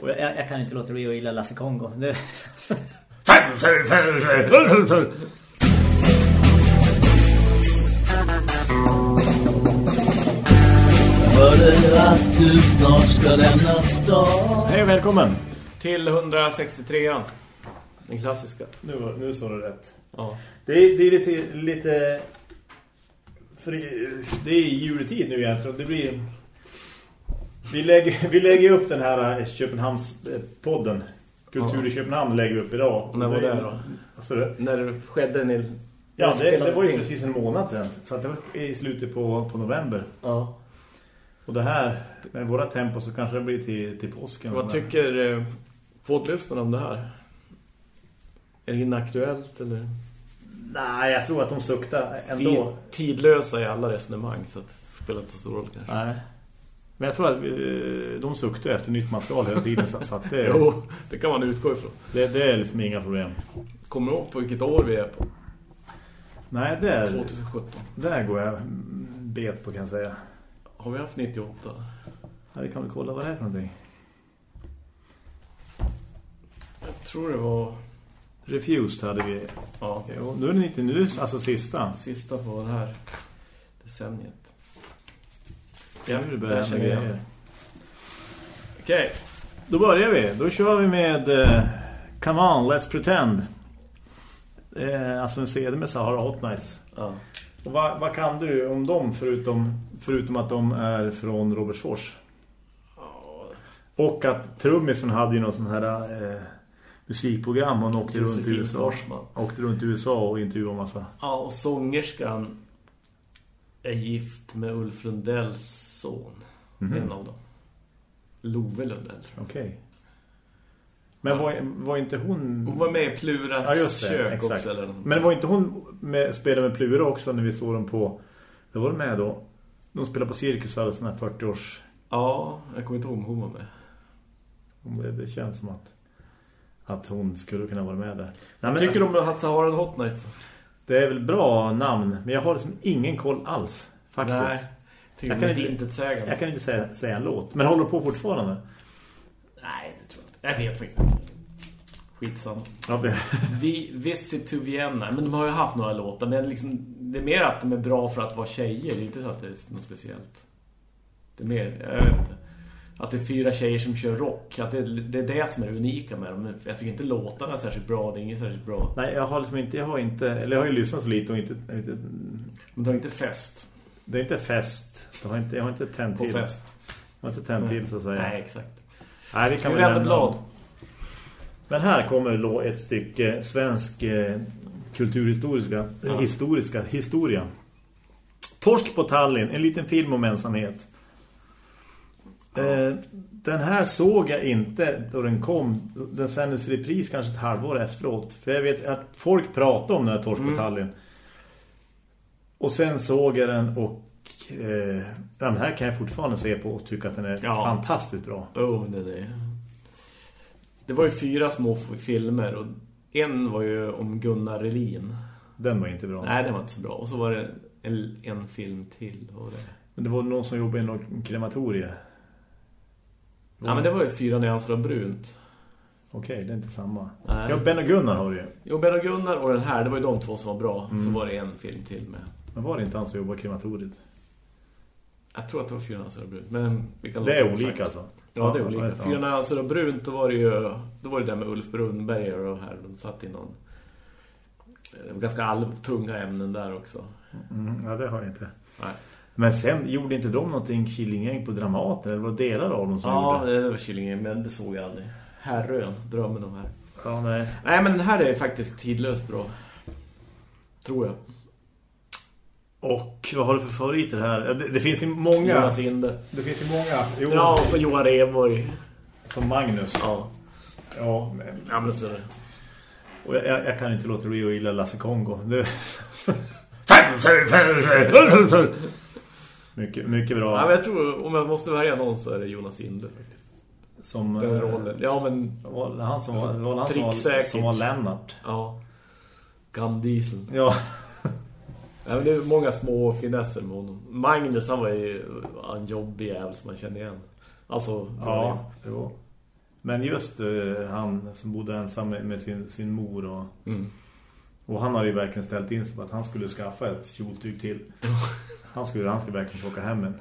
Och jag, jag kan inte låta bli att gilla Lasse Kongo. Det... Hörde att du snart ska lämna stan Hej och välkommen. Till 163an. Den klassiska. Nu, nu sa du rätt. Ja. Det är, det är lite... lite för det är juletid nu egentligen. Det blir... Vi lägger, vi lägger upp den här eh, Köpenhamns-podden. Kultur i Köpenhamn lägger vi upp idag. När var det då? Alltså det? När det skedde ni... Ja, det, det var ju precis en månad sedan. Så att det var i slutet på, på november. Ja. Och det här, med våra tempo så kanske det blir till, till påsken. Vad tycker eh, poddlyssnarna om det här? Är det inaktuellt eller? Nej, jag tror att de suktar Vi ändå. tidlösa i alla resonemang så att det spelar inte så stor roll kanske. Nej. Men jag tror att eh, de suktar efter nytt material hela tiden. Så, att det, Jo, det kan man utgå ifrån. det, det är liksom inga problem. Kommer du ihåg på vilket år vi är på? Nej, det är, 2017. där går jag bet på kan jag säga. Har vi haft 98? Ja, vi kan väl kolla vad det är för någonting. Jag tror det var... Refused hade vi. Ja, Jo, nu är det 90, nu alltså sista. sista på det här decenniet. Ja, nu börjar jag. grejer. Okej. Då börjar vi. Då kör vi med eh, Come on, let's pretend. Eh, alltså en CD med Sahara Hot Nights. Ja. Och vad, vad kan du om dem förutom, förutom att de är från Robertsfors? Och att trummisen hade ju någon sån här eh, musikprogram och åkte runt, i USA, Forsman. åkte runt i USA och intervjuade massa. Ja, och sångerskan är gift med Ulf Lundells son. Mhm. En av dem. Love Lundell. Okej. Men var, var inte hon... Hon var med i Pluras Ja, det, kök exakt. också. Eller något sånt. Men var inte hon med, spelade med Plura också när vi såg dem på... Det var de med då. De spelade på Cirkus och hade sån här 40-års... Ja, jag kommer inte ihåg om hon var med. Det, det känns som att, att hon skulle kunna vara med där. Nej, men Tycker alltså, du om att Sahara en Hot Night? Det är väl bra namn, men jag har liksom ingen koll alls. Faktiskt. Nej, Jag kan inte- inte säga. Jag kan inte säga, säga en låt. Men håller på fortfarande. Nej, det tror jag inte. Jag vet faktiskt inte. Skitsamma. Ja, Vi, Visit to Vienna. Men de har ju haft några låtar. Men liksom, det är mer att de är bra för att vara tjejer. Det är inte så att det är något speciellt. Det är mer, jag vet inte. Att det är fyra tjejer som kör rock. Att det, det är det som är det unika med dem. Jag tycker inte låtarna är särskilt bra. Det är inget särskilt bra. nej, jag har liksom inte... Jag har inte... Eller jag har ju lyssnat så lite och inte... inte Men de har inte fest det är inte fest. Jag har inte, jag har inte tänt på till. fest. Jag har inte tänt till så att säga. Nej, exakt. Nej, det kan vi rädda blad? Men här kommer då ett stycke svensk eh, kulturhistoriska Ja. historiska historia. Torsk på Tallinn, en liten film om ensamhet. Eh, den här såg jag inte då den kom. Den sändes i repris kanske ett halvår efteråt. För jag vet att folk pratade om den här Torsk på Mm. Tallinn. Och sen såg jag den och eh, den här kan jag fortfarande se på och tycka att den är Ja. fantastiskt bra. Oh, det, det. det var ju fyra små filmer. Och en var ju om Gunnar Relin. Den var inte bra. Nej, den var inte så bra. Och så var det en, en film till. Var det? Men det var någon som jobbade i någon krematorie. Ja, men det var ju fyra nyanser av brunt. Okej, det är inte samma. Nej. Ja, Ben och Gunnar har du ju. Jo, Ben och Gunnar och den här, det var ju de två som var bra. Så Mm. var det en film till med. Men var det inte han som jobbade krematoriet? Jag tror att det var fyra nyanser av brunt. Men vi kan Det är olika alltså. Ja, det är Ja, olika. ja. Fyra nyanser av brunt, då var det ju då var det där med Ulf Brunnberger och här. De satt i någon eh, ganska all, tunga ämnen där också. Mm, ja, det har jag inte. Nej. Men sen gjorde inte de någonting Killinggäng på Dramaten? Eller var det delar av dem som Ja, gjorde? det var Killinge, men det såg jag aldrig. Herrön, drömmen om här. Ja, nej. Nej, men den här är faktiskt tidlöst bra. Tror jag. Och vad har du för favoriter här? Det, det finns ju många. Jonas Inde. Det finns ju många. Jo, Ja, och så Johan Rheborg. Som Magnus. Ja, Ja, men, ja men så är det. och jag, jag, jag kan inte låta bli att gilla Lasse Kongo. Det... mycket, mycket bra. Ja, men jag tror, om jag måste välja någon så är det Jonas Inde faktiskt. som, Den eh, rollen. Ja, men Var han som var, var han som var, som var Lennart? ja. Gamdiesel. Ja. Ja, men det är många små finesser med honom. Magnus, han var ju en jobbig jävel som man känner igen. Alltså, Ja, jo. Men just eh, han som bodde ensam med, sin, sin mor och, Mm. och han hade ju verkligen ställt in sig på att han skulle skaffa ett kjoltyg till. Han skulle, han skulle verkligen plocka hem en.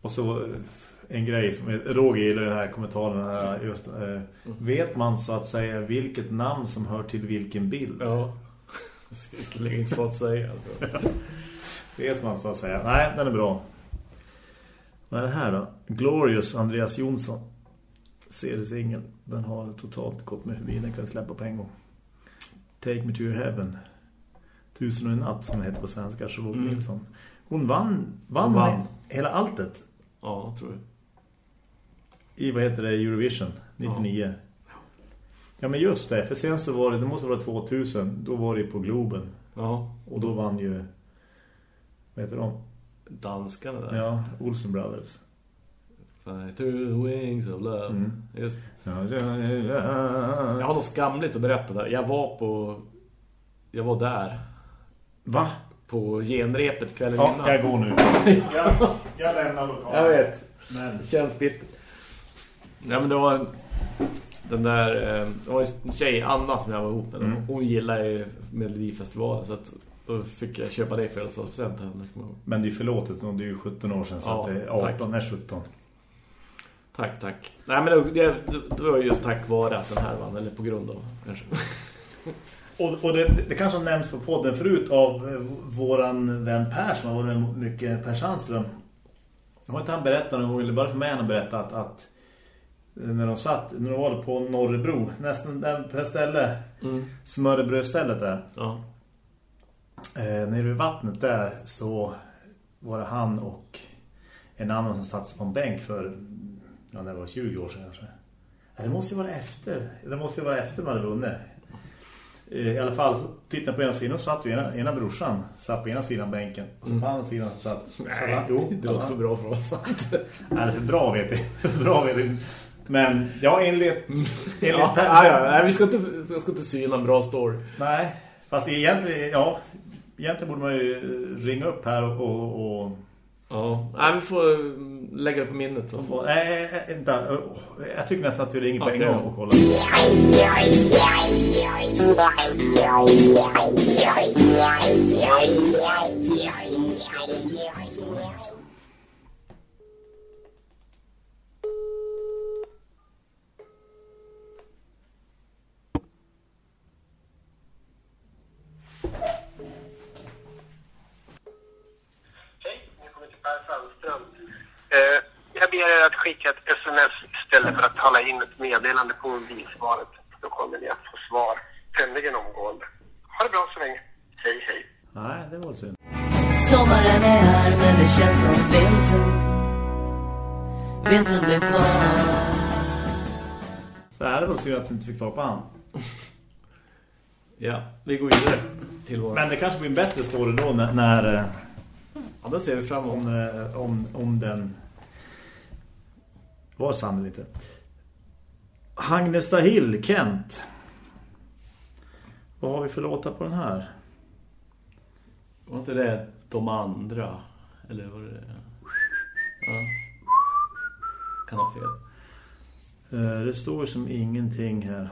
Och så eh, en grej som Roger gillar den här kommentaren här, just, eh, vet man så att säga vilket namn som hör till vilken bild? Ja. Jag skulle inte så att säga. Alltså. Vet man så att säga. Nej, den är bra. Vad är det här då? Glorious Andreas Jonsson. Seriesingen. Den har totalt gått med förbi. Den kan släppa på en gång. Take Me To Your Heaven. Tusen och en natt som det heter på svenska. Charlotte Mm. Nilsson. Hon vann, vann, Hon vann. hela alltet Ja, tror jag. i vad heter det Eurovision 99. Ja. Men just det, för sen så var det, det måste vara 2000, då var det på Globen. Ja. Och då vann ju, vad heter de? Danskarna där. Ja, Olsen Brothers. Fly through the wings of love. Mm. Just. Ja, ja, ja. Jag har något skamligt att berätta där. Jag var på... Jag var där. Va? På genrepet kvällen Ja, innan. jag går nu. jag, jag lämnar lokalen. Jag vet. Men, Det känns bittert. Ja, men det var den där... eh, Det var en tjej, Anna, som jag var ihop med. Mm. Hon gillar ju Melodifestivalen. Så att då fick jag köpa det födelsedagspresent till henne. ihåg. men det är förlåtet, det är ju 17 år sedan så Ja, att det är 18, tack. nej 17. Tack, tack. Nej, men det, det, var just tack vare att den här vann. Eller på grund av, kanske. Och, och det, det kanske nämnts på podden förut av eh, våran vän Per som har varit med mycket Per Sandström. Jag har inte han berättat någon gång, eller bara för mig han har berättat att, att när de satt, när de var på Norrebro, nästan där på ställe, Mm. smörrebrödstället där. Ja. Eh, nere vid vattnet där så var det han och en annan som satt på en bänk för ja, det var 20 år sedan kanske. Ja, det måste ju vara efter. Det måste ju vara efter man hade vunnit. Eh, I alla fall, så tittade på ena sidan och satt ju ena, ena brorsan satt på ena sidan bänken. Och så på andra sidan så satt... så Nej, han- jo, det låter för bra för oss. Nej, det är för bra vet jag. För bra vet jag. Men ja, enligt... enligt Ja, ja, ja, nej, vi ska inte, jag ska inte syna en bra story. Nej, fast egentligen, ja, egentligen borde man ju eh, ringa upp här och... och, och Ja, nej, vi får mm, lägga det på minnet. Så. och nej, nej, inte, oh, jag tycker nästan att vi ringer på en gång och kollar. Skicka ett sms istället för att tala in ett meddelande på mobilsvaret. Då kommer ni att få svar tämligen omgående. Ha det bra så länge. Hej, hej. Nej, det var synd. Sommaren är här men det känns som vintern Vintern blev kvar Så här är det väl synd att du inte fick tag på han. Ja, vi går vidare till vår... Men det kanske blir en bättre story då när, när eh, Ja, det ser vi fram emot. om, eh, om, om den var eller inte. Hagnesta Hill, Kent. Vad har vi för låtar på den här? Var inte det de andra? Eller var det... Ja. Kan ha fel. Eh, Det står som ingenting här.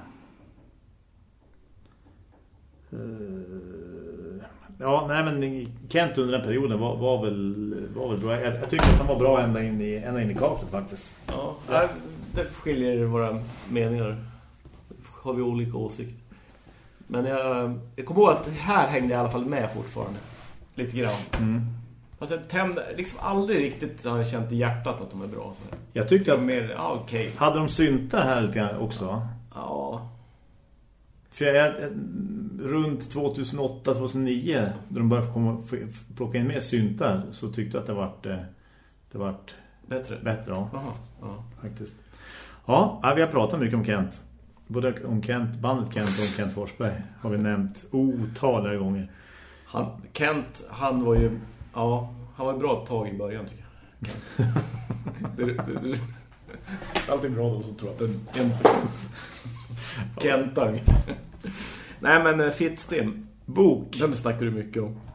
Ja, nej men Kent under den perioden var, var, väl, var väl bra. Jag, jag tycker att han var bra ända in i, ända in i kaklet faktiskt. Ja, där, där skiljer våra meningar. Har vi olika åsikter. Men jag, jag kommer ihåg att här hängde jag i alla fall med fortfarande. Lite grann. Mm. Alltså jag tände, liksom aldrig riktigt har jag känt i hjärtat att de är bra. Så. Jag tyckte att... mer, ja okej. Hade de syntar här lite grann också? Ja, För jag, jag, runt 2008-2009 när de började komma, plocka in mer syntar så tyckte jag att det vart, eh, det vart bättre. bättre. Ja. Jaha, ja. faktiskt. Ja, vi har pratat mycket om Kent. Både om Kent, bandet Kent och om Kent Forsberg har vi nämnt otaliga gånger. Han, Kent, han var ju, ja, han var ett bra tag i början tycker jag. Det, det, det, alltid bra de som tror att en, en Kentang. Nej men eh, Fittsten, Bok. den snackar du mycket om.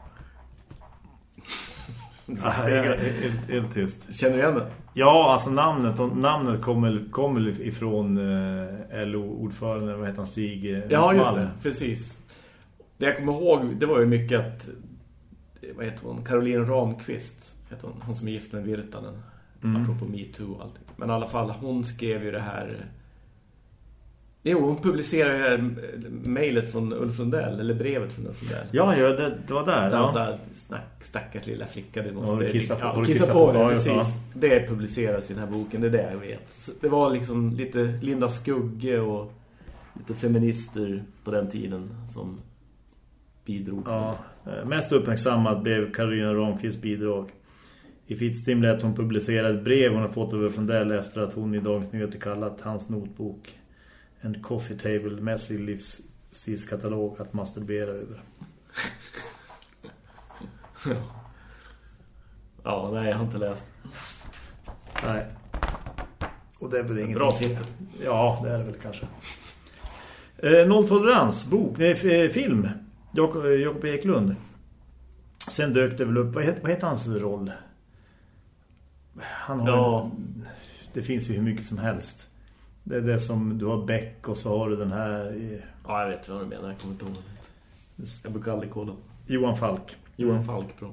Ah, helt, tyst. Känner du igen det? Ja, alltså namnet, och namnet kommer, kommer ifrån eh, LO-ordförande, vad heter han, Stig eh, Ja, just Malm. det. Precis. Det jag kommer ihåg, det var ju mycket att... Vad heter hon? Caroline Ramqvist heter hon. Hon som är gift med Virtanen. Mm. Apropå MeToo och allting. Men i alla fall, hon skrev ju det här... Jo, hon publicerade ju här mejlet från Ulf Lundell. Eller brevet från Ulf Lundell. Ja, ja det, det var där. Ja. så här, snack, stackars lilla flicka, det måste... Ja, du kissar på- ja, du kissa på, på, det, precis. ja. Det publiceras i den här boken, det är det jag vet. Så det var liksom lite Linda Skugge och lite feminister på den tiden som bidrog. Ja, eh, mest uppmärksammad blev Karolina Ramqvists bidrag. I Fittstim lät hon publicera ett brev hon har fått över från Dell efter att hon i Dagens Nyheter kallat hans notbok en coffee table-mässig livsstilskatalog att masturbera över. Ja, nej, jag har inte läst. Nej. Och det är väl inget Bra titel. Ja, det är det väl kanske. Eh, Nolltolerans, bok, nej, f- eh, film. Jakob, eh, Jakob Eklund. Sen dök det väl upp, vad heter, vad heter hans roll? Han har Ja. en, det finns ju hur mycket som helst. Det är det som, du har Beck och så har du den här eh, Ja, jag vet vad du menar, jag kommer inte ihåg det. Jag brukar aldrig kolla. Johan Falk. Johan Falk, bra.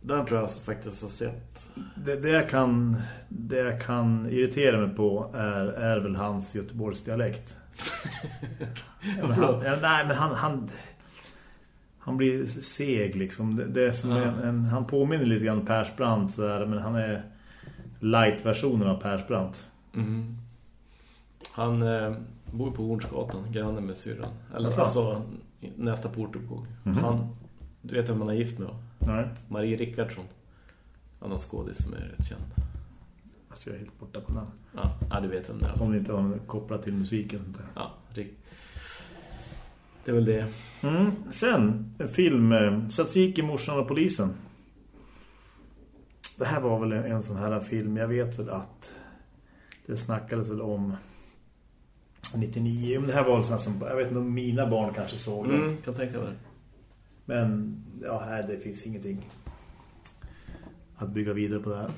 Den tror jag faktiskt har sett. Det, det, jag kan, det jag kan irritera mig på är, är väl hans Göteborgs dialekt. men Varför då? han, ja, nej, men han, han, han blir seg liksom. Det, det är som Ja. en, en, han påminner lite grann Persbrandt sådär, men han är light-versionen av Persbrandt. Mm. Han eh, bor på Hornsgatan, granne med syrran. Eller Jaså? alltså nästa portuppgång. Mhm. Han, du vet vem man är gift med? Nej, Marie Rickardsson. Annan skådis som är rätt känd. alltså jag är helt borta på namn. Ja, ja du vet vem det är. Om det inte har något kopplat till musiken. Sånt där. Ja, Rick. Det är väl det. Mm. Sen, en film, eh, Satsiki, morsan och polisen. Det här var väl en, en sån här film, jag vet väl att det snackades väl om 99, men det här var väl sån som, jag vet inte om mina barn kanske såg den. Mm, kan tänka mig. Men, ja, här det finns ingenting att bygga vidare på det här.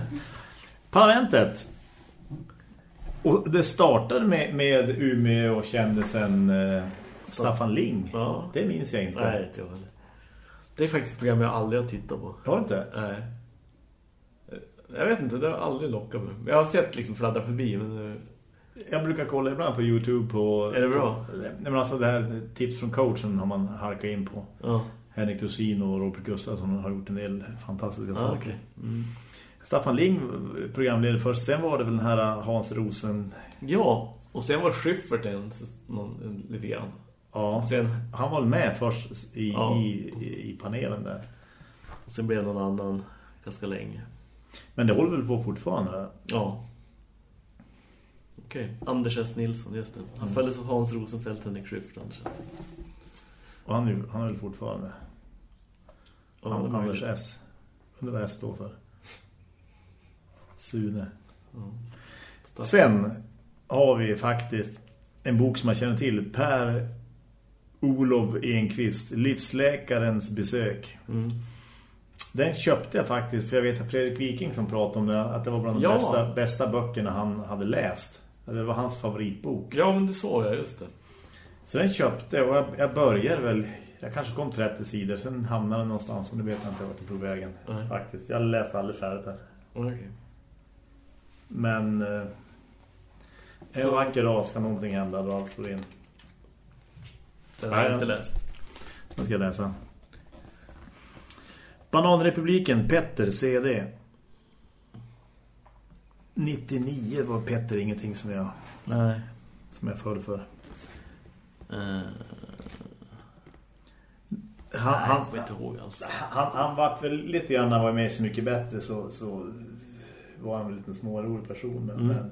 Parlamentet. Och det startade med, med Umeå och kändisen eh, Staffan Ling. Ja. Det minns jag inte. Nej, inte jag heller. Det är faktiskt ett program jag aldrig har tittat på. Har du inte? Nej. Jag vet inte, det har aldrig lockat mig. Jag har sett liksom fladdra förbi, men... Jag brukar kolla ibland på Youtube på... Är det bra? På, nej men alltså det här tips från coachen har man harkat in på. Ja, Henrik Rosin och Robert Gustafsson har gjort en del fantastiska ja saker. okej. Mm. Staffan Ling programledare först. Sen var det väl den här Hans Rosen... Ja, och sen var Schyffert en, någon, en, lite grann. Ja, sen, han var med först i, Ja. i, i, i panelen där. sen blev någon annan ganska länge. Men det håller väl på fortfarande. Ja. Okej, Anders S. Nilsson, just det. Han följdes av Hans Rosenfeldt, Henrik Schyffert, Anders S. Och han, han är väl fortfarande... Ja, Han, Anders. S. Undrar vad S står för. Sune. Ja. Sen har vi faktiskt en bok som jag känner till. Per Olof Enqvist. Livsläkarens besök. Mm. Den köpte jag faktiskt. För jag vet att Fredrik Viking som pratade om det. Att det var bland de Ja. bästa, bästa böckerna han hade läst. Det var hans favoritbok. Ja, men det såg jag, just det. Så den köpte och jag, jag började väl... Jag kanske kom 30 sidor. Sen hamnade den någonstans. Och nu vet jag inte vart på vägen. Nej. Faktiskt. Jag läste aldrig färdigt där. Okej. Men... Eh, en Så- vacker dag ska någonting hända. Då allt slår in. Den har jag Nej, inte läst. Nu ska jag läsa. Bananrepubliken, Petter, CD. 99 var Petter ingenting som jag, Nej. som jag föll för. Uh, Han, han han, kommer inte ihåg alls. han, han var väl lite grann när han var med Så mycket bättre så, så var han en liten smårolig person. Men, Mm. men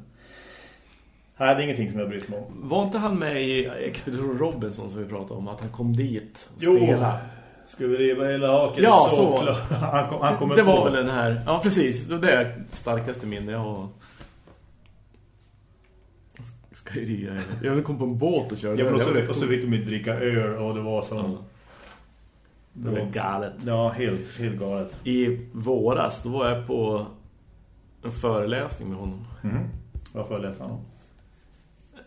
nej, det är ingenting som jag brytt mig om. Var inte han med i Expedition Robinson som vi pratade om? Att han kom dit och Jo, spelade? ska vi riva hela haken? Ja, så. så. Han kom, han kom det var väl den här... Ja, precis. Det var det starkaste minne jag har. Ska ju ria. Jag kom på en båt och körde. Ja, men och, Det var så, rätt och så fick de inte dricka öl och det var som... Ja. Det var galet. Ja, helt, helt galet. I våras, då var jag på en föreläsning med honom. Mm. Vad föreläste han om?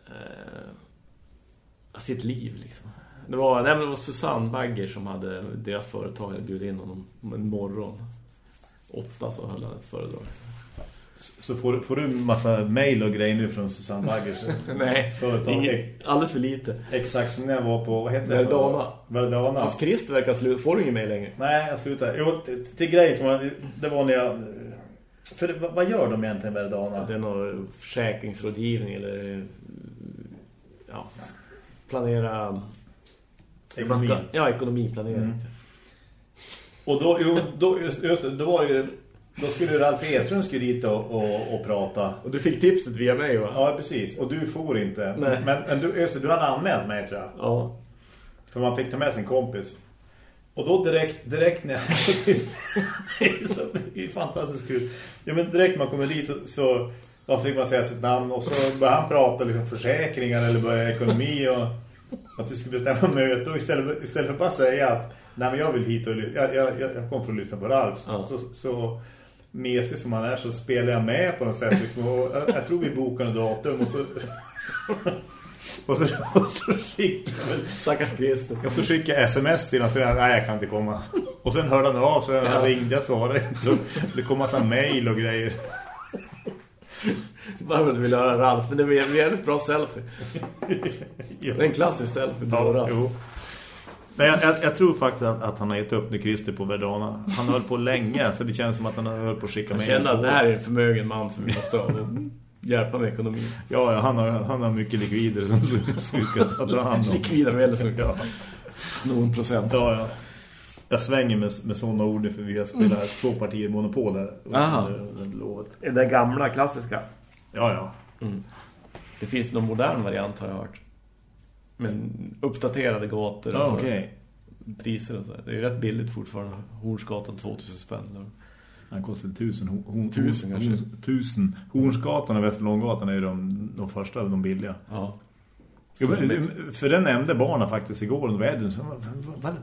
Eh, sitt liv liksom. Det var, nej, det var Susanne Bagger som hade deras företag hade bjudit in honom en morgon. Åtta så höll han ett föredrag. Så får, du- får du en massa mejl och grejer nu från Susanne Baggers Nej, företag? inget, alldeles för lite. Exakt som när jag var på, vad heter det? Verdana. Verdana. Fast Christer verkar sluta. Får du ingen mejl längre? Nej, jag slutar. Jo, till, till grej som det var när jag... För vad- gör de egentligen Verdana? Det är någon försäkringsrådgivning eller planera man ska-. Ja, ekonomiplanering. Mm. Och då, jo, då, just, just då var det ju... Då skulle ju Ralf Edström skulle dit och, och, och prata. Och du fick tipset via mig va? Ja, precis. Och du får inte. Nej. Men, men du, just du hade anmält mig tror jag. Ja. För man fick ta med sin kompis. Och då direkt, direkt när jag... det är det är fantastiskt kul. Ja, men direkt när man kommer dit så, så då fick man säga sitt namn och så började han prata liksom försäkringar eller börja ekonomi och att vi skulle bestämma möte och istället, istället för att bara säga att nej men jag vill hit och jag, jag, jag, kommer för att lyssna på Ralf. Ja. Så, så mesig som han är så spelar jag med på något sätt. Liksom, och jag, jag tror vi bokar en datum och så... och så, och så skickar Stackars Christer. jag så skickade jag sms till honom och sa nej jag kan inte komma. Och sen hörde han av så Ja. ringde jag svarade. Så det kom massa mejl och grejer. Bara du vill höra Ralf. Men det blir en jävligt bra selfie. Det är en klassisk selfie. Ja, jo. Men jag, jag, jag tror faktiskt att, att han har gett upp med Christer på Verdana. Han höll på länge så det känns som att han höll på att skicka Jag med. kände att det här är en förmögen man som vi måste ha hjälpa med ekonomin. Ja, ja han, har, han har mycket likvider som, vi ska ta hand om. Likvida medel som Ja, snor en procent. ja, ja. Jag svänger med, med sådana ord för vi har spelat två partier monopol där. Aha. under- under lovet. Det där gamla klassiska. Ja, ja. Det finns någon modern variant har jag hört. Men uppdaterade gator Ja, och okej. priser och så. Det är ju rätt billigt fortfarande. Hornsgatan 2000 spänn. Han kostar tusen. Hon, Tusen kanske. hon, tusen. Hornsgatan och Västerlånggatan är ju de, de första, de billiga. Ja. Jo, men, för den nämnde barnen faktiskt igår under vädren.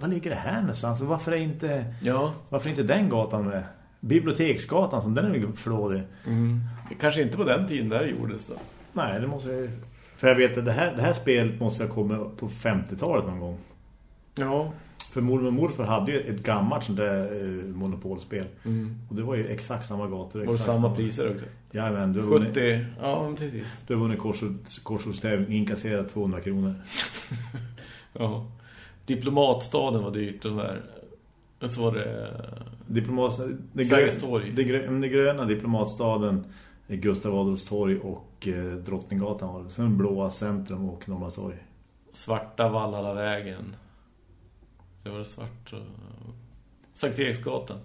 Vad, ligger det här någonstans? Varför är inte, Ja. varför är inte den gatan med? Biblioteksgatan, som den är ju flådig. Mm. Kanske inte på den tiden där gjordes då. Nej, det måste jag... För jag vet att det här, det här spelet måste ha kommit på 50-talet någon gång. Ja. För mormor och morfar hade ju ett gammalt sånt där eh, monopolspel. Mm. Och det var ju exakt samma gator. Och exakt samma priser också. Ja, men du har vunnit, 70. Ja, precis. du har vunnit korsord- korsordstävling, inkasserat 200 kronor. Ja. Diplomatstaden var dyrt den där. Och så var det... Diplomat, det, Sergels grö, torg. det, grö, det gröna diplomatstaden Gustav Adolfs torg och eh, Drottninggatan var det. Sen blåa centrum och Norrmalmstorg. Svarta Vallalavägen. Det var det svart. Sankt Eriksgatan.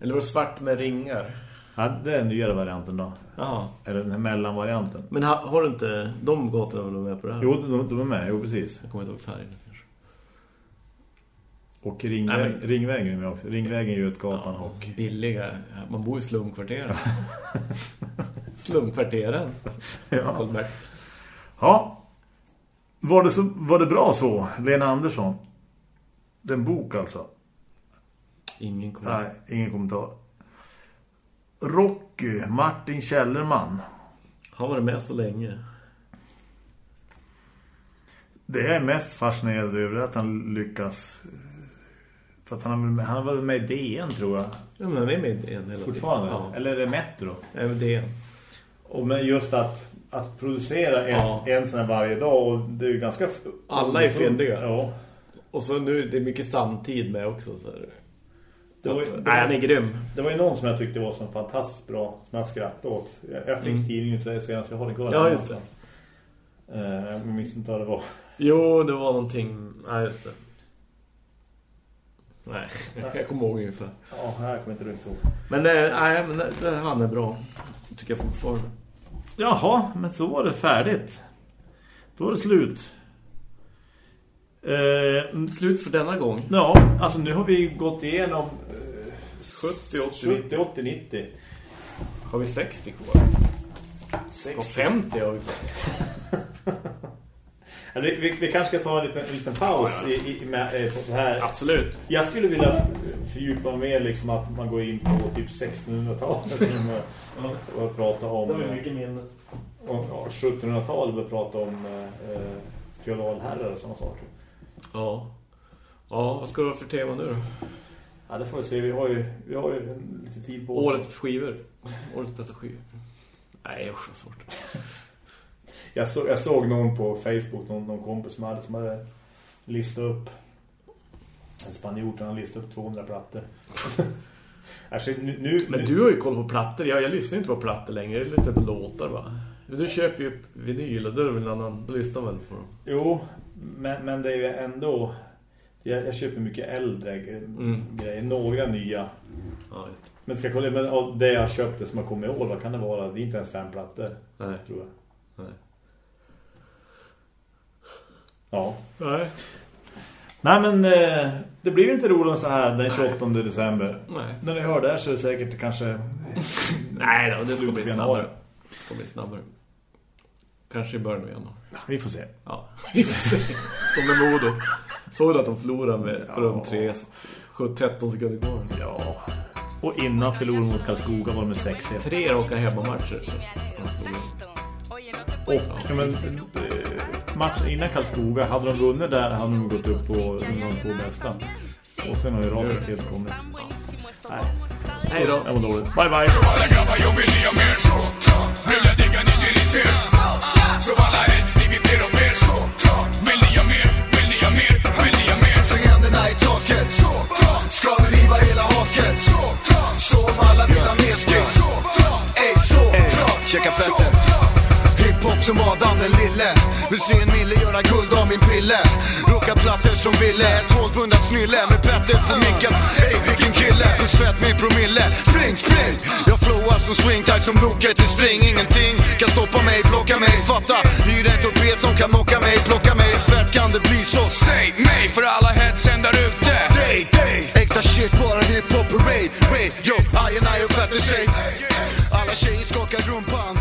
Eller var det svart med ringar? Ja, det är den nyare varianten då. Ja. Eller den här mellanvarianten. Men ha, har du inte de gatorna var med på det här? Jo, de, de är med. Jo, precis. Jag kommer inte ihåg färgen. kanske. Och ringväg, Nej, men- Ringvägen är med också. Ringvägen är ju ett gatan Ja, och... billiga. Man bor i slumkvarteren. Slumkvarteren. Ja. Ja. Var det, så, var det bra så, Lena Andersson? Den bok alltså. Ingen kommer. Nej, ingen kommentar. Rocky, Martin Källerman. Han var med så länge. Det jag är mest fascinerad över att han lyckas... För att han har, han har varit med i DN tror jag. Ja, men han är med i DN hela Fortfarande. Ja, Eller är det Metro? med DN. Och men just att, att producera en, Ja. en sån här varje dag. Och det är ju ganska... Alla är fyndiga. Ja. Och så nu är det mycket samtid med också. Så. Det var, ju- det, Nej, han är var, grym. det var ju någon som jag tyckte var så fantastiskt bra. Som jag skrattade åt. Jag, jag fick Mm. tidningen till det senast. Jag har det kvar. Ja, just det. Eh, jag minns inte vad det var. Jo, det var någonting... Nej, just det. Nej, jag kommer ihåg ungefär. Ja, här kommer inte riktigt ihåg. Men, det, nej, men det, han är bra. Tycker jag fortfarande. Jaha, men så var det färdigt. Då var det slut. Eh, Slut för denna gång. ja, alltså nu har vi gått igenom eh, 70, 80, 70, 80, 90. Har vi 60 kvar? 60. Och 50 har vi kvar. Ja, vi, vi, vi kanske ska ta en liten, en liten paus i, i, med, eh, på det här. Absolut. Jag skulle vilja fördjupa mig mer liksom att man går in på typ 1600-talet och, och prata om Det var eh, mycket om, ja, 1700-talet och prata om eh, eh, feodalherrar och sådana saker. Ja. Ja, vad ska du ha för tema nu då? Ja, det får vi se. Vi har ju, vi har ju lite tid på oss. Årets skivor. Årets bästa skivor. Nej, usch vad svårt. Jag, så, jag såg någon på Facebook, någon, någon kompis som hade, som hade listat upp en spanjor som hade listat upp 200 plattor. alltså, nu, nu, Men du har ju koll på plattor. Jag, jag lyssnar inte på plattor längre. Jag lyssnar på låtar va. Du köper ju vinyl och då en annan. Då lyssnar man på dem. Jo, men, men det är ju ändå... Jag, jag köper mycket äldre Mm. grejer. Några nya. Ja, just det. Men ska jag kolla, men av det jag köpte som har kommit i år, vad kan det vara? Det är inte ens fem plattor, Nej. tror jag. Nej. Ja. Nej. Nej, men eh, det blir ju inte roligt så här den 28 december. Nej. När ni hör det här så är det säkert kanske... Nej då, det ska bli snabbare. Det ska bli snabbare. Kanske i början av januari. Vi får se. Ja, vi får se. Som med Modo. Såg du att de förlorade med på de tre 13 sekunder kvar? Ja. Och innan förlorade mot Karlskoga var det med 6-1. Tre raka hemmamatcher. Och ja, men, eh, matchen innan Karlskoga, hade de vunnit där hade de gått upp på de två bästa. Och sen har ju raset helt kommit. Nej, Hej då. det var dåligt. Bye bye! Så Så alla hets blir vi fler och fler så Vill ni ha mer, vill ni ha mer, vill ni ha mer? För händerna i taket. Så Ska vi riva hela haket så Så om alla vill ha mer skate så Ey så klart Checka Petter Hiphop som Adam den lille. Vill se en mille göra guld av min pille. Rocka plattor som ville 1200 snille med Petter på micken. Ey vilken kille Du svett mig promille. Spring spring. Jag flowar som swing tight som loket i string Ingenting kan stoppa mig, blocka mig. Fatta, hyr en torped som kan knocka mig Plocka mig, fett kan det bli så Säg mig för alla hetsen där ute. Day, day. Äkta shit, bara hiphop parade Raid, yo, I and I och Petter Alla tjejer skakar rumpan